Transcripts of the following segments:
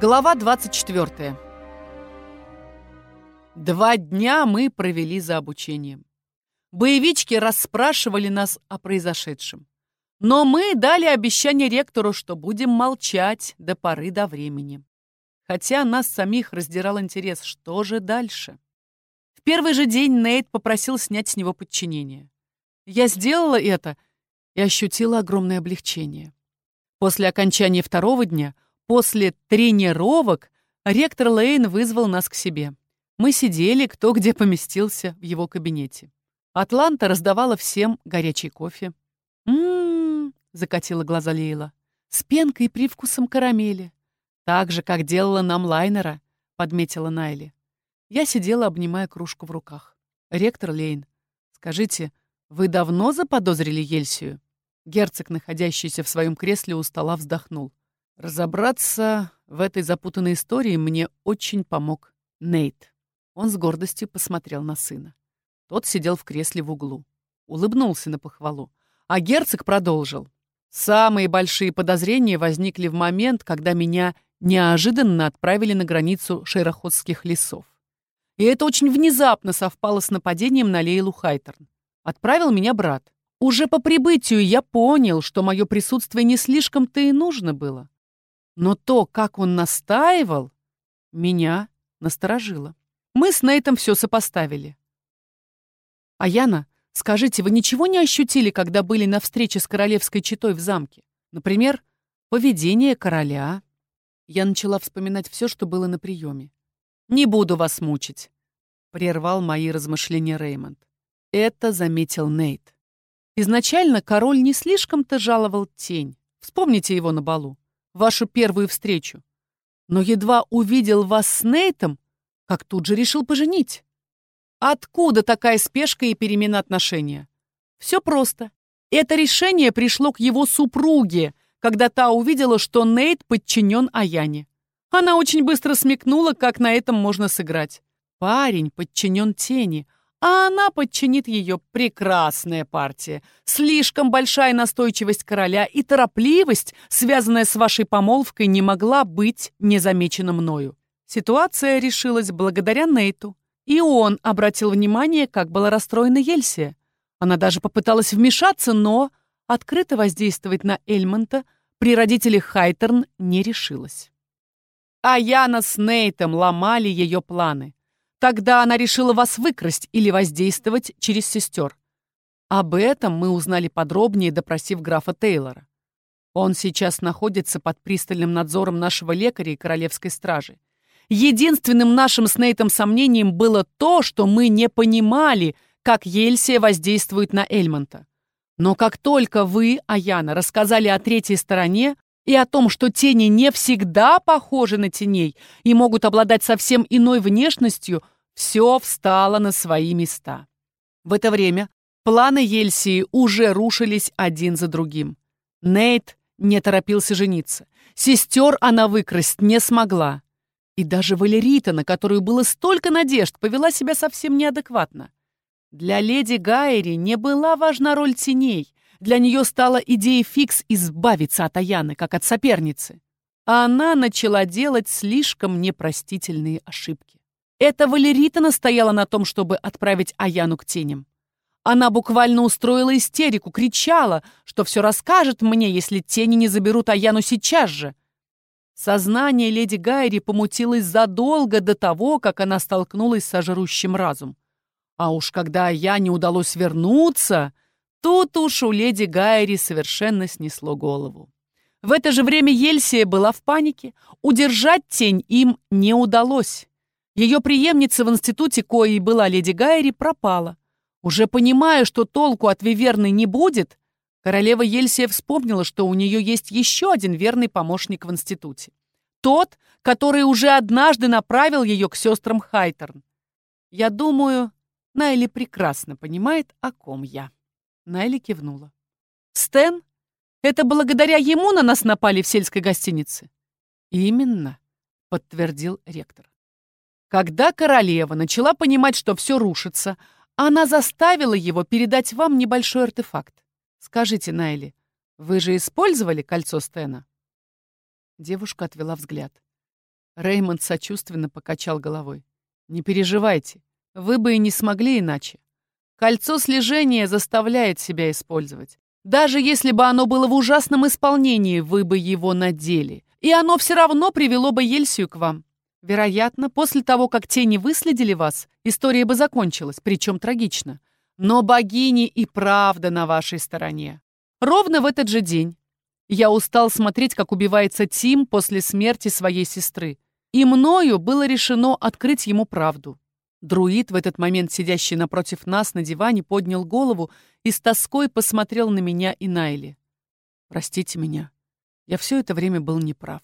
Глава 24. Два дня мы провели за обучением. Боевички расспрашивали нас о произошедшем. Но мы дали обещание ректору, что будем молчать до поры до времени. Хотя нас самих раздирал интерес, что же дальше. В первый же день Нейт попросил снять с него подчинение. Я сделала это и ощутила огромное облегчение. После окончания второго дня — После тренировок ректор Лейн вызвал нас к себе. Мы сидели, кто где поместился в его кабинете. Атланта раздавала всем горячий кофе. «М-м-м», закатила глаза Лейла, — «с пенкой и привкусом карамели. Так же, как делала нам лайнера», — подметила Найли. Я сидела, обнимая кружку в руках. «Ректор Лейн, скажите, вы давно заподозрили Ельсию?» Герцог, находящийся в своем кресле у стола, вздохнул. Разобраться в этой запутанной истории мне очень помог Нейт. Он с гордостью посмотрел на сына. Тот сидел в кресле в углу. Улыбнулся на похвалу. А герцог продолжил. Самые большие подозрения возникли в момент, когда меня неожиданно отправили на границу шерохотских лесов. И это очень внезапно совпало с нападением на Лейлу Хайтерн. Отправил меня брат. Уже по прибытию я понял, что мое присутствие не слишком-то и нужно было. Но то, как он настаивал, меня насторожило. Мы с Нейтом все сопоставили. А Яна, скажите, вы ничего не ощутили, когда были на встрече с королевской четой в замке? Например, поведение короля? Я начала вспоминать все, что было на приеме. «Не буду вас мучить», — прервал мои размышления Реймонд. Это заметил Нейт. Изначально король не слишком-то жаловал тень. Вспомните его на балу вашу первую встречу. Но едва увидел вас с Нейтом, как тут же решил поженить. Откуда такая спешка и перемена отношения? Все просто. Это решение пришло к его супруге, когда та увидела, что Нейт подчинен Аяне. Она очень быстро смекнула, как на этом можно сыграть. Парень подчинен тени — а она подчинит ее прекрасная партия. Слишком большая настойчивость короля и торопливость, связанная с вашей помолвкой, не могла быть незамечена мною. Ситуация решилась благодаря Нейту. И он обратил внимание, как была расстроена Ельсия. Она даже попыталась вмешаться, но открыто воздействовать на Эльмонта при родителях Хайтерн не решилась. А Яна с Нейтом ломали ее планы. Тогда она решила вас выкрасть или воздействовать через сестер. Об этом мы узнали подробнее, допросив графа Тейлора. Он сейчас находится под пристальным надзором нашего лекаря и королевской стражи. Единственным нашим с Нейтом сомнением было то, что мы не понимали, как Ельсия воздействует на Эльмонта. Но как только вы, Аяна, рассказали о третьей стороне и о том, что тени не всегда похожи на теней и могут обладать совсем иной внешностью, все встало на свои места. В это время планы Ельсии уже рушились один за другим. Нейт не торопился жениться. Сестер она выкрасть не смогла. И даже Валерита, на которую было столько надежд, повела себя совсем неадекватно. Для леди Гайри не была важна роль теней. Для нее стала идея фикс избавиться от Аяны, как от соперницы. А она начала делать слишком непростительные ошибки. Это Валерита настояла на том, чтобы отправить Аяну к теням. Она буквально устроила истерику, кричала, что все расскажет мне, если тени не заберут Аяну сейчас же. Сознание леди Гайри помутилось задолго до того, как она столкнулась с ожирущим разум. А уж когда Аяне удалось вернуться, тут уж у леди Гайри совершенно снесло голову. В это же время Ельсия была в панике. Удержать тень им не удалось. Ее преемница в институте, коей была леди Гайри, пропала. Уже понимая, что толку от Виверны не будет, королева Ельсия вспомнила, что у нее есть еще один верный помощник в институте. Тот, который уже однажды направил ее к сестрам Хайтерн. Я думаю, Найли прекрасно понимает, о ком я. Найли кивнула. «Стэн? Это благодаря ему на нас напали в сельской гостинице?» «Именно», — подтвердил ректор. Когда королева начала понимать, что все рушится, она заставила его передать вам небольшой артефакт. Скажите, Найли, вы же использовали кольцо Стена? Девушка отвела взгляд. Реймонд сочувственно покачал головой. «Не переживайте, вы бы и не смогли иначе. Кольцо слежения заставляет себя использовать. Даже если бы оно было в ужасном исполнении, вы бы его надели. И оно все равно привело бы Ельсию к вам. Вероятно, после того, как тени выследили вас, история бы закончилась, причем трагично. Но богини и правда на вашей стороне. Ровно в этот же день я устал смотреть, как убивается Тим после смерти своей сестры. И мною было решено открыть ему правду. Друид, в этот момент сидящий напротив нас на диване, поднял голову и с тоской посмотрел на меня и Найли. «Простите меня. Я все это время был неправ».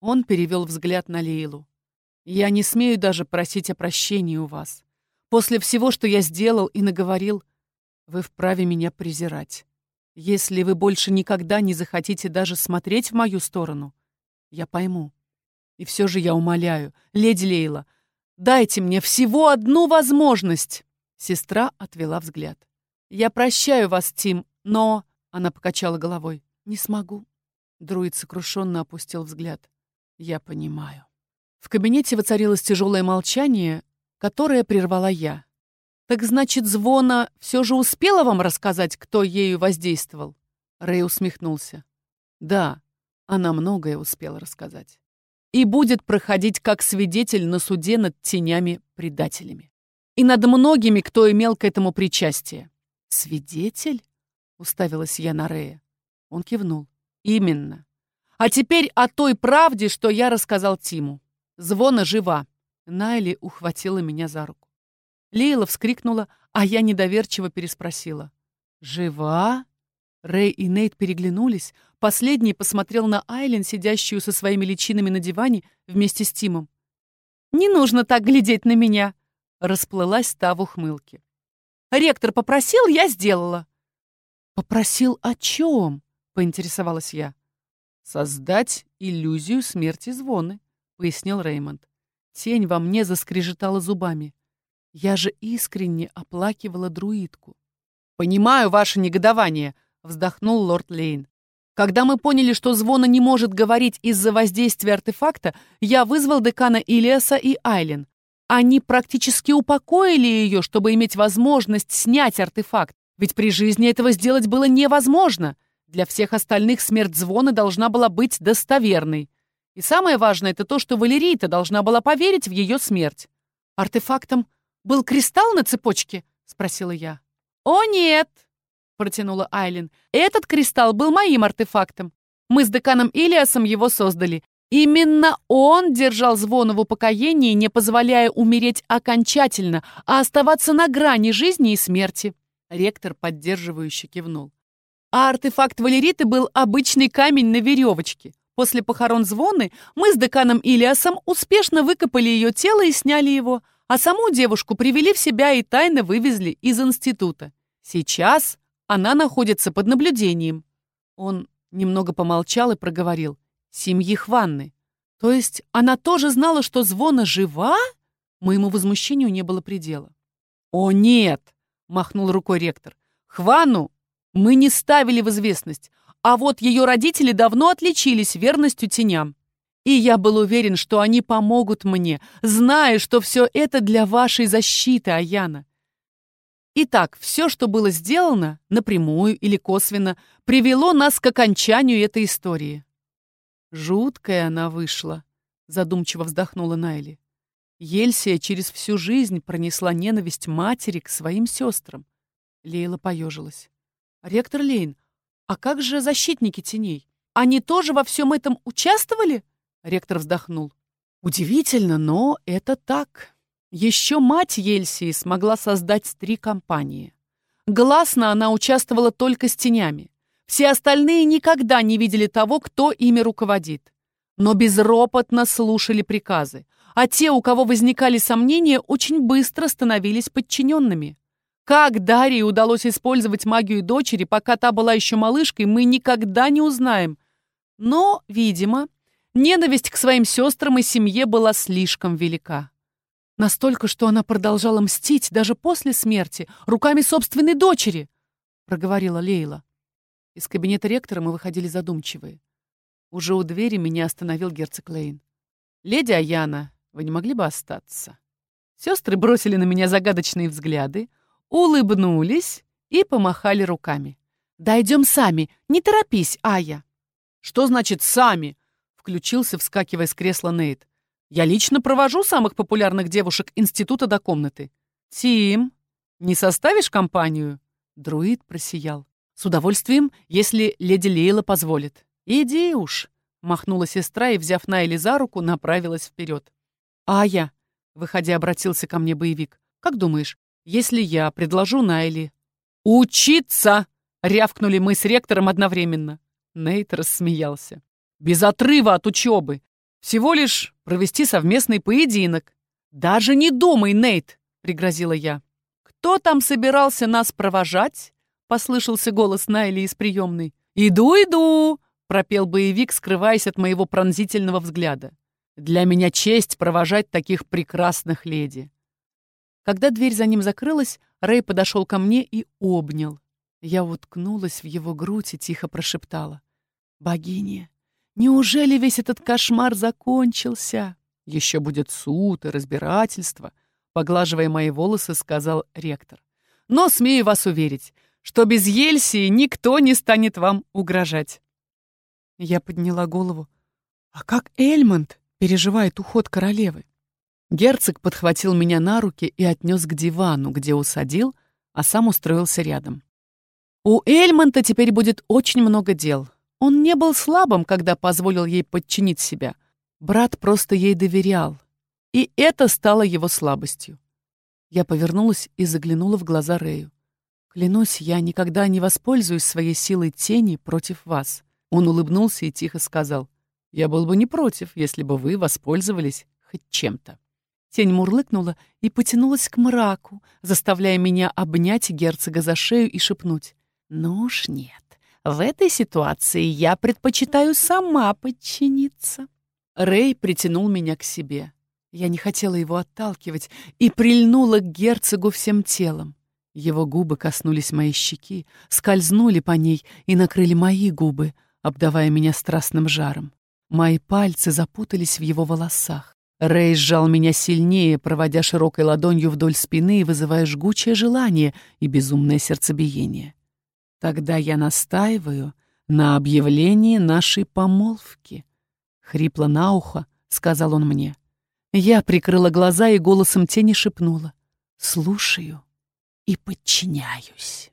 Он перевел взгляд на Лейлу. «Я не смею даже просить о прощении у вас. После всего, что я сделал и наговорил, вы вправе меня презирать. Если вы больше никогда не захотите даже смотреть в мою сторону, я пойму. И все же я умоляю, леди Лейла, дайте мне всего одну возможность. Сестра отвела взгляд. Я прощаю вас, Тим, но... Она покачала головой. Не смогу. Друид сокрушенно опустил взгляд. Я понимаю. В кабинете воцарилось тяжелое молчание, которое прервала я. «Так значит, Звона все же успела вам рассказать, кто ею воздействовал?» Рэй усмехнулся. «Да, она многое успела рассказать. И будет проходить как свидетель на суде над тенями-предателями. И над многими, кто имел к этому причастие». «Свидетель?» — уставилась я на Рэя. Он кивнул. «Именно. А теперь о той правде, что я рассказал Тиму. Звона жива». Найли ухватила меня за руку. Лейла вскрикнула, а я недоверчиво переспросила. «Жива?» Рэй и Нейт переглянулись. Последний посмотрел на Айлен, сидящую со своими личинами на диване вместе с Тимом. «Не нужно так глядеть на меня!» Расплылась та в ухмылке. «Ректор попросил, я сделала». «Попросил о чем?» — поинтересовалась я. «Создать иллюзию смерти звоны», — пояснил Реймонд. Тень во мне заскрежетала зубами. Я же искренне оплакивала друидку. «Понимаю ваше негодование», — вздохнул лорд Лейн. «Когда мы поняли, что Звона не может говорить из-за воздействия артефакта, я вызвал декана Илиаса и Айлен. Они практически упокоили ее, чтобы иметь возможность снять артефакт, ведь при жизни этого сделать было невозможно. Для всех остальных смерть Звона должна была быть достоверной. И самое важное — это то, что Валерита должна была поверить в ее смерть. Артефактом был кристалл на цепочке?» — спросила я. «О, нет!» — протянула Айлин. «Этот кристалл был моим артефактом. Мы с деканом Илиасом его создали. Именно он держал звона в упокоении, не позволяя умереть окончательно, а оставаться на грани жизни и смерти». Ректор поддерживающе кивнул. А артефакт Валериты был обычный камень на веревочке. После похорон Звоны мы с деканом Илиасом успешно выкопали ее тело и сняли его — а саму девушку привели в себя и тайно вывезли из института. Сейчас она находится под наблюдением. Он немного помолчал и проговорил. Семьи Хванны. То есть она тоже знала, что Звона жива? Моему возмущению не было предела. «О, нет!» — махнул рукой ректор. «Хвану мы не ставили в известность, а вот ее родители давно отличились верностью теням. И я был уверен, что они помогут мне, зная, что все это для вашей защиты, Аяна. Итак, все, что было сделано, напрямую или косвенно, привело нас к окончанию этой истории. Жуткая она вышла, задумчиво вздохнула Найли. Ельсия через всю жизнь пронесла ненависть матери к своим сестрам. Лейла поежилась. «Ректор Лейн, а как же защитники теней? Они тоже во всем этом участвовали?» Ректор вздохнул. Удивительно, но это так. Еще мать Ельсии смогла создать три компании. Гласно она участвовала только с тенями. Все остальные никогда не видели того, кто ими руководит. Но безропотно слушали приказы. А те, у кого возникали сомнения, очень быстро становились подчиненными. Как Дарье удалось использовать магию дочери, пока та была еще малышкой, мы никогда не узнаем. Но, видимо, Ненависть к своим сестрам и семье была слишком велика. Настолько, что она продолжала мстить даже после смерти, руками собственной дочери, проговорила Лейла. Из кабинета ректора мы выходили задумчивые. Уже у двери меня остановил герцог Лейн. «Леди Аяна, вы не могли бы остаться?» Сестры бросили на меня загадочные взгляды, улыбнулись и помахали руками. «Дойдем сами, не торопись, Ая!» «Что значит «сами»?» — включился, вскакивая с кресла Нейт. «Я лично провожу самых популярных девушек института до комнаты. Тим, не составишь компанию?» Друид просиял. «С удовольствием, если леди Лейла позволит». «Иди уж», — махнула сестра и, взяв Найли за руку, направилась вперед. «Ая», — выходя, обратился ко мне боевик, «как думаешь, если я предложу Найли...» «Учиться!» — рявкнули мы с ректором одновременно. Нейт рассмеялся. «Без отрыва от учебы. Всего лишь провести совместный поединок». «Даже не думай, Нейт!» — пригрозила я. «Кто там собирался нас провожать?» — послышался голос Найли из приемной. «Иду, иду!» — пропел боевик, скрываясь от моего пронзительного взгляда. «Для меня честь провожать таких прекрасных леди». Когда дверь за ним закрылась, Рэй подошел ко мне и обнял. Я уткнулась в его грудь и тихо прошептала. «Богиня, неужели весь этот кошмар закончился? Еще будет суд и разбирательство», — поглаживая мои волосы, сказал ректор. «Но смею вас уверить, что без Ельсии никто не станет вам угрожать». Я подняла голову. «А как Эльмонд переживает уход королевы?» Герцог подхватил меня на руки и отнес к дивану, где усадил, а сам устроился рядом. У Эльмонта теперь будет очень много дел. Он не был слабым, когда позволил ей подчинить себя. Брат просто ей доверял. И это стало его слабостью. Я повернулась и заглянула в глаза Рэю. «Клянусь, я никогда не воспользуюсь своей силой тени против вас». Он улыбнулся и тихо сказал. «Я был бы не против, если бы вы воспользовались хоть чем-то». Тень мурлыкнула и потянулась к мраку, заставляя меня обнять герцога за шею и шепнуть. «Ну уж нет. В этой ситуации я предпочитаю сама подчиниться. Рэй притянул меня к себе. Я не хотела его отталкивать и прильнула к герцогу всем телом. Его губы коснулись моей щеки, скользнули по ней и накрыли мои губы, обдавая меня страстным жаром. Мои пальцы запутались в его волосах. Рэй сжал меня сильнее, проводя широкой ладонью вдоль спины и вызывая жгучее желание и безумное сердцебиение. Тогда я настаиваю на объявлении нашей помолвки. Хрипло на ухо, сказал он мне. Я прикрыла глаза и голосом тени шепнула. Слушаю и подчиняюсь.